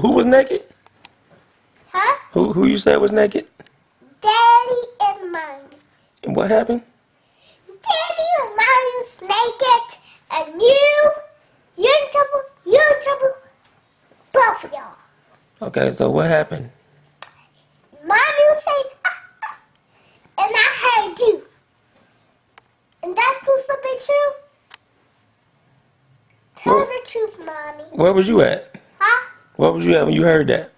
who was naked? Huh? Who who you said was naked? Daddy and mommy. And what happened? Daddy and mommy was naked, and you, you're in trouble. You're in trouble. Both of y'all. Okay, so what happened? Mommy was saying, ah, ah, and I heard you. And that's supposed to be true. Tell Well- the truth, mommy. Where was you at? Where was you at when you heard that?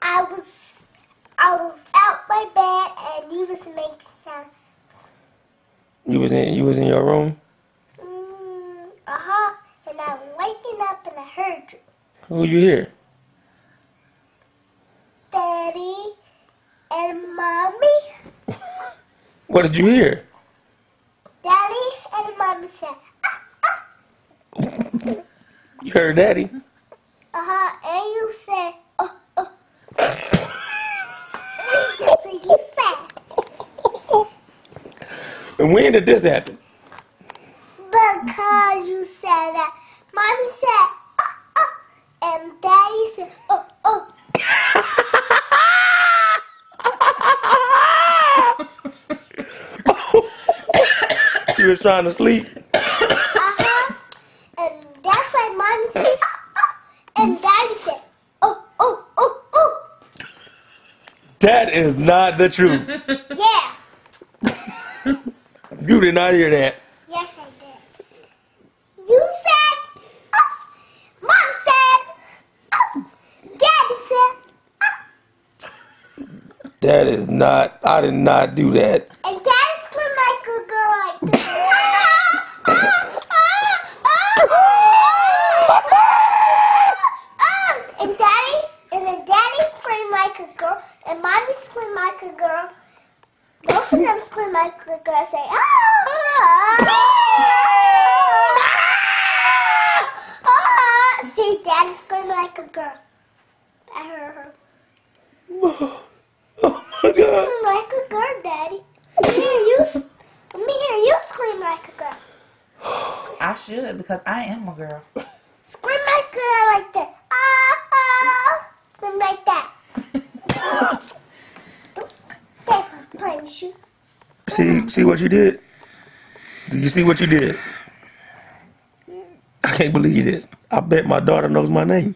I was, I was out my bed, and you was making sound. You was in you was in your room. Mm, uh huh. And I was waking up, and I heard you, Who you hear? Daddy and mommy. What did you hear? Daddy and mommy said, ah, ah. You heard daddy. Uh huh. And you said, oh, uh, oh. Uh. That's what you said. And when did this happen? Because you said that. Mommy said, oh, oh. And daddy said, oh, oh. She was trying to sleep. Uh huh. And that's why mommy said, oh, oh. And daddy said, oh, oh, oh, oh. That is not the truth. Yeah. You did not hear that. Yes, I did. You said, oh. Mom said, oh. Daddy said, oh. That is not. I did not do that. And daddy screamed like a girl like this. Ah, ah, ah, ah, ah. And daddy, and then daddy screamed like a girl, and mommy screamed like a girl. Both of them screamed like a girl, say, ah, ah, ah, ah. See, daddy screamed like a girl. I heard her. Oh my You God. scream like a girl, Daddy. Let me hear you. Let me hear you scream like a girl. I should because I am a girl. Scream like a girl like that. Ah, ah. Scream like that. See, see what you did? Do you see what you did? I can't believe this. I bet my daughter knows my name.